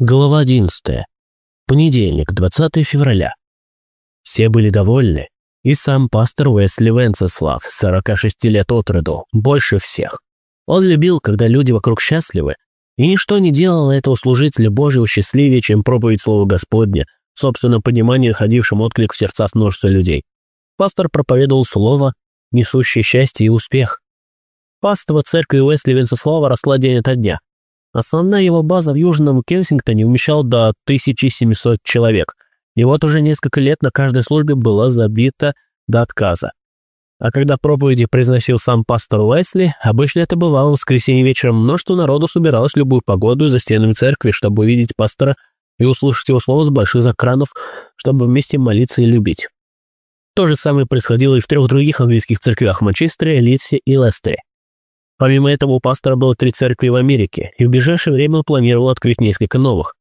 Глава 11. Понедельник, 20 февраля. Все были довольны, и сам пастор Уэсли Венцеслав, 46 лет от роду, больше всех. Он любил, когда люди вокруг счастливы, и ничто не делало этого служителя Божьего счастливее, чем проповедь Слова Господня, в собственном понимании находившим отклик в сердцах множества людей. Пастор проповедовал слово, несущее счастье и успех. Паства церкви Уэсли Венцеслава росла день ото дня. Основная его база в Южном Кенсингтоне умещала до 1700 человек, и вот уже несколько лет на каждой службе была забита до отказа. А когда проповеди произносил сам пастор Уэсли, обычно это бывало в воскресенье вечером, множество народу собиралось в любую погоду за стенами церкви, чтобы увидеть пастора и услышать его слово с больших экранов, чтобы вместе молиться и любить. То же самое происходило и в трех других английских церквях – Манчестере, Лидсе и Лестере. Помимо этого, у пастора было три церкви в Америке, и в ближайшее время он планировал открыть несколько новых.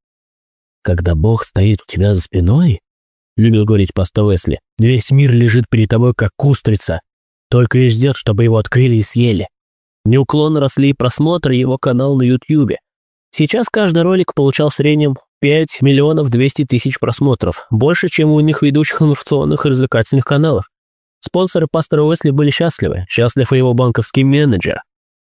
«Когда Бог стоит у тебя за спиной», — любил говорить пастор Уэсли, «весь мир лежит перед тобой, как устрица, только и ждет, чтобы его открыли и съели». Неуклонно росли и просмотры его канала на Ютьюбе. Сейчас каждый ролик получал в среднем 5 миллионов 200 тысяч просмотров, больше, чем у иных ведущих информационных и развлекательных каналов. Спонсоры пастора Уэсли были счастливы, счастлив и его банковский менеджер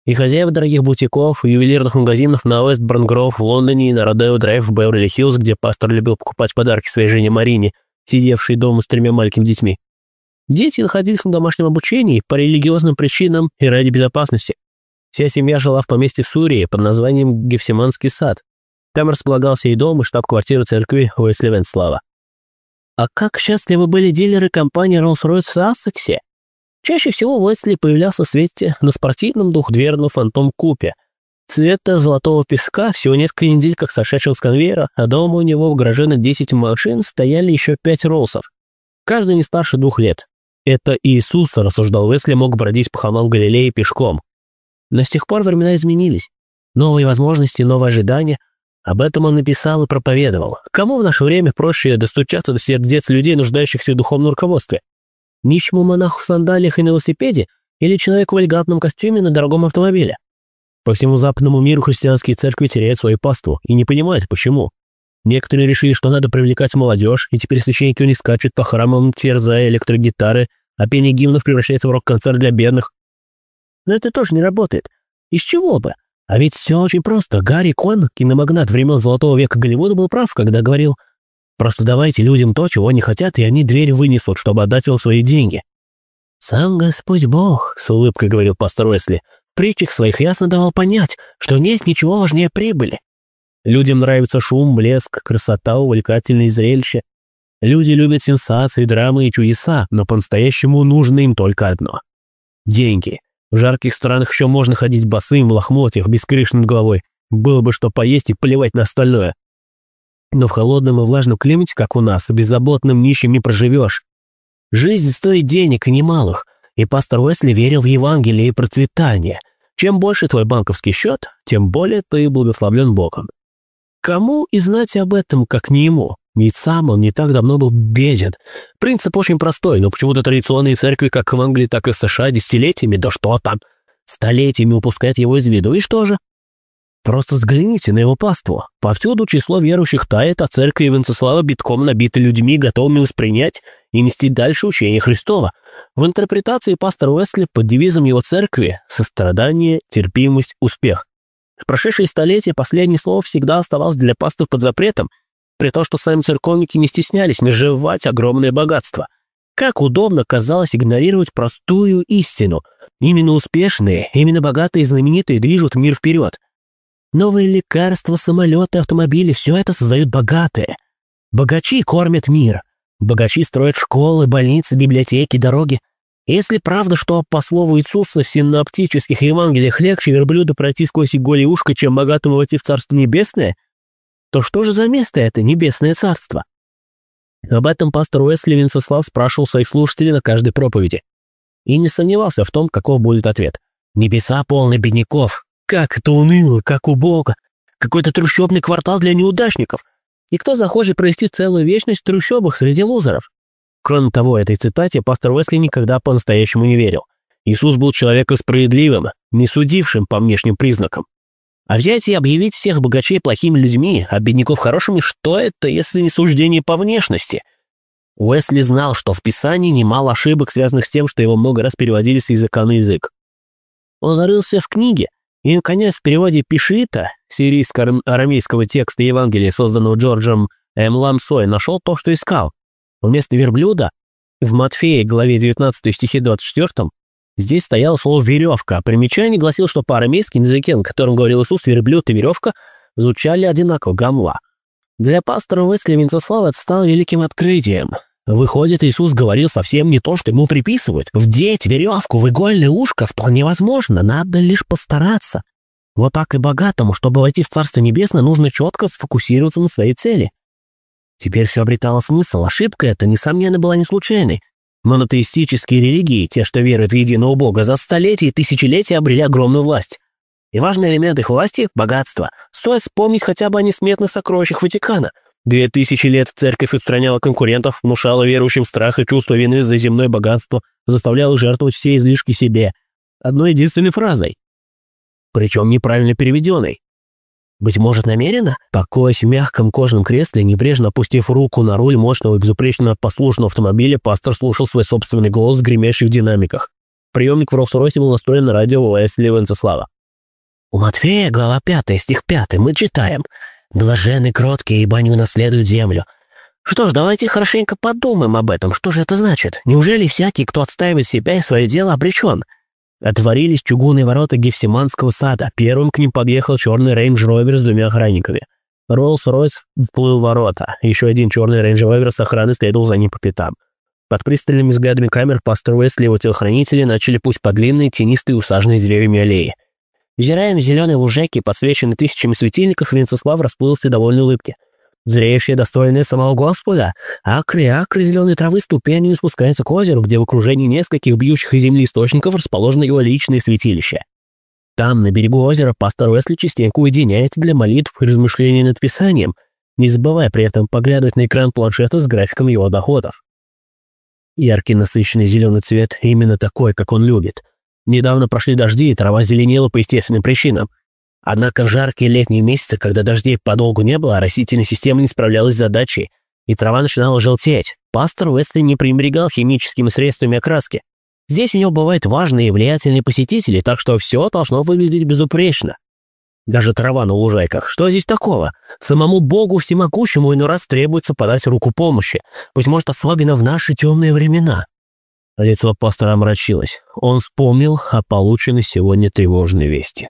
и хозяева дорогих бутиков и ювелирных магазинов на Уэстборн Гроув в Лондоне и на Родео Драйв в Беверли-Хиллз, где пастор любил покупать подарки своей жене Марине, сидевшей дома с тремя маленькими детьми. Дети находились на домашнем обучении по религиозным причинам и ради безопасности. Вся семья жила в поместье в Сурии под названием Гефсиманский сад. Там располагался и дом, и штаб-квартира церкви Уэсли Венслава. А как счастливы были дилеры компании Rolls-Royce в Ассексе, Чаще всего Уэсли появлялся в свете на спортивном двухдверном фантом-купе. Цвета золотого песка всего несколько недель как сошедшего с конвейера, а дома у него в гараже на 10 машин стояли еще пять роллсов. Каждый не старше двух лет. Это Иисус, рассуждал Уэсли, мог бродить по холмам Галилеи пешком. Но с тех пор времена изменились. Новые возможности, новые ожидания. Об этом он написал и проповедовал. Кому в наше время проще достучаться до сердец людей, нуждающихся в духовном руководстве? Нищему монаху в сандалиях и на велосипеде или человеку в элегантном костюме на дорогом автомобиле? По всему западному миру христианские церкви теряют свою паству и не понимают, почему. Некоторые решили, что надо привлекать молодежь, и теперь священники не скачут по храмам, терзая электрогитары, а пение гимнов превращается в рок-концерт для бедных. Но это тоже не работает. Из чего бы? А ведь все очень просто. Гарри Кон, киномагнат времен Золотого века Голливуда, был прав, когда говорил, Просто давайте людям то, чего они хотят, и они дверь вынесут, чтобы отдать вам свои деньги». «Сам Господь Бог», — с улыбкой говорил пастор Уэсли, в притчах своих ясно давал понять, что нет ничего важнее прибыли. Людям нравится шум, блеск, красота, увлекательные зрелища. Люди любят сенсации, драмы и чудеса, но по-настоящему нужно им только одно — деньги. В жарких странах еще можно ходить босым, в лохмотьях, без крыши над головой. Было бы что поесть и плевать на остальное. Но в холодном и влажном климате, как у нас, беззаботным нищим не проживешь. Жизнь стоит денег и немалых, и пастор Уэсли верил в Евангелие и процветание. Чем больше твой банковский счет, тем более ты благословлен Богом. Кому и знать об этом, как не ему? Ведь сам он не так давно был беден. Принцип очень простой, но почему-то традиционные церкви, как в Англии, так и в США, десятилетиями, да что там, столетиями упускают его из виду. И что же? Просто взгляните на его паству. Повсюду число верующих тает, а церкви Венцеслава битком набиты людьми, готовыми воспринять и нести дальше учение Христова. В интерпретации пастора Уэсли под девизом его церкви «Сострадание, терпимость, успех». В прошедшие столетия последнее слово всегда оставалось для пастов под запретом, при том, что сами церковники не стеснялись наживать огромное богатство. Как удобно казалось игнорировать простую истину. Именно успешные, именно богатые и знаменитые движут мир вперед. Новые лекарства, самолеты, автомобили – все это создают богатые. Богачи кормят мир. Богачи строят школы, больницы, библиотеки, дороги. Если правда, что по слову Иисуса в синоптических Евангелиях легче верблюда пройти сквозь иголи ушко, чем богатому войти в Царство Небесное, то что же за место это Небесное Царство? Об этом пастор Уэсли Винцеслав спрашивал своих слушателей на каждой проповеди. И не сомневался в том, каков будет ответ. «Небеса полны бедняков, как это уныло, как убого. Какой-то трущобный квартал для неудачников. И кто захочет провести целую вечность в трущобах среди лузеров? Кроме того, этой цитате пастор Уэсли никогда по-настоящему не верил. Иисус был человеком справедливым, не судившим по внешним признакам. А взять и объявить всех богачей плохими людьми, а бедняков хорошими, что это, если не суждение по внешности? Уэсли знал, что в Писании немало ошибок, связанных с тем, что его много раз переводили с языка на язык. Он зарылся в книге, и, наконец, в переводе Пишита, сирийско-арамейского текста Евангелия, созданного Джорджем М. Ламсой, нашел то, что искал. Вместо верблюда в Матфея, главе 19 стихе 24, здесь стояло слово «веревка», примечание гласило, что по-арамейски языке, на котором говорил Иисус, верблюд и веревка звучали одинаково, гамла. Для пастора Уэсли Венцеслава это стало великим открытием. Выходит, Иисус говорил совсем не то, что ему приписывают. Вдеть веревку в игольное ушко вполне возможно, надо лишь постараться. Вот так и богатому, чтобы войти в Царство Небесное, нужно четко сфокусироваться на своей цели. Теперь все обретало смысл. Ошибка эта, несомненно, была не случайной. Монотеистические религии, те, что веруют в единого Бога, за столетия и тысячелетия обрели огромную власть. И важный элемент их власти – богатство. Стоит вспомнить хотя бы о несметных сокровищах Ватикана. Две тысячи лет церковь устраняла конкурентов, внушала верующим страх и чувство вины за земное богатство, заставляла жертвовать все излишки себе. Одной единственной фразой. Причем неправильно переведенной. Быть может, намеренно? Покоясь в мягком кожаном кресле, небрежно опустив руку на руль мощного безупречно послушного автомобиля, пастор слушал свой собственный голос, гремящий в динамиках. Приемник в Роллс-Ройсе был настроен на радио Уэсли Венцеслава. У Матфея, глава 5, стих 5, мы читаем «Блаженны кроткие, ибо они наследуют землю». Что ж, давайте хорошенько подумаем об этом. Что же это значит? Неужели всякий, кто отстаивает себя и свое дело, обречен? Отворились чугунные ворота Гефсиманского сада. Первым к ним подъехал черный рейндж-ровер с двумя охранниками. Роллс-Ройс вплыл в ворота. Еще один черный рейндж-ровер с охраной следовал за ним по пятам. Под пристальными взглядами камер пастор Уэсли и его телохранители начали путь по длинной, тенистой, усаженной деревьями аллее. Взирая на зеленые лужайки, подсвеченные тысячами светильников, Венцеслав расплылся довольной улыбки. Зрелище, достойное самого Господа. Акры акры зеленой травы ступенью спускается к озеру, где в окружении нескольких бьющих из земли источников расположено его личное святилище. Там, на берегу озера, пастор Уэсли частенько уединяется для молитв и размышлений над Писанием, не забывая при этом поглядывать на экран планшета с графиком его доходов. Яркий насыщенный зеленый цвет, именно такой, как он любит. Недавно прошли дожди, и трава зеленела по естественным причинам. Однако в жаркие летние месяцы, когда дождей подолгу не было, растительная система не справлялась с задачей, и трава начинала желтеть. Пастор Уэсли не пренебрегал химическими средствами окраски. Здесь у него бывают важные и влиятельные посетители, так что все должно выглядеть безупречно. Даже трава на лужайках. Что здесь такого? Самому Богу всемогущему иной раз требуется подать руку помощи. Быть может, особенно в наши темные времена. Лицо пастора омрачилось. Он вспомнил о полученной сегодня тревожной вести.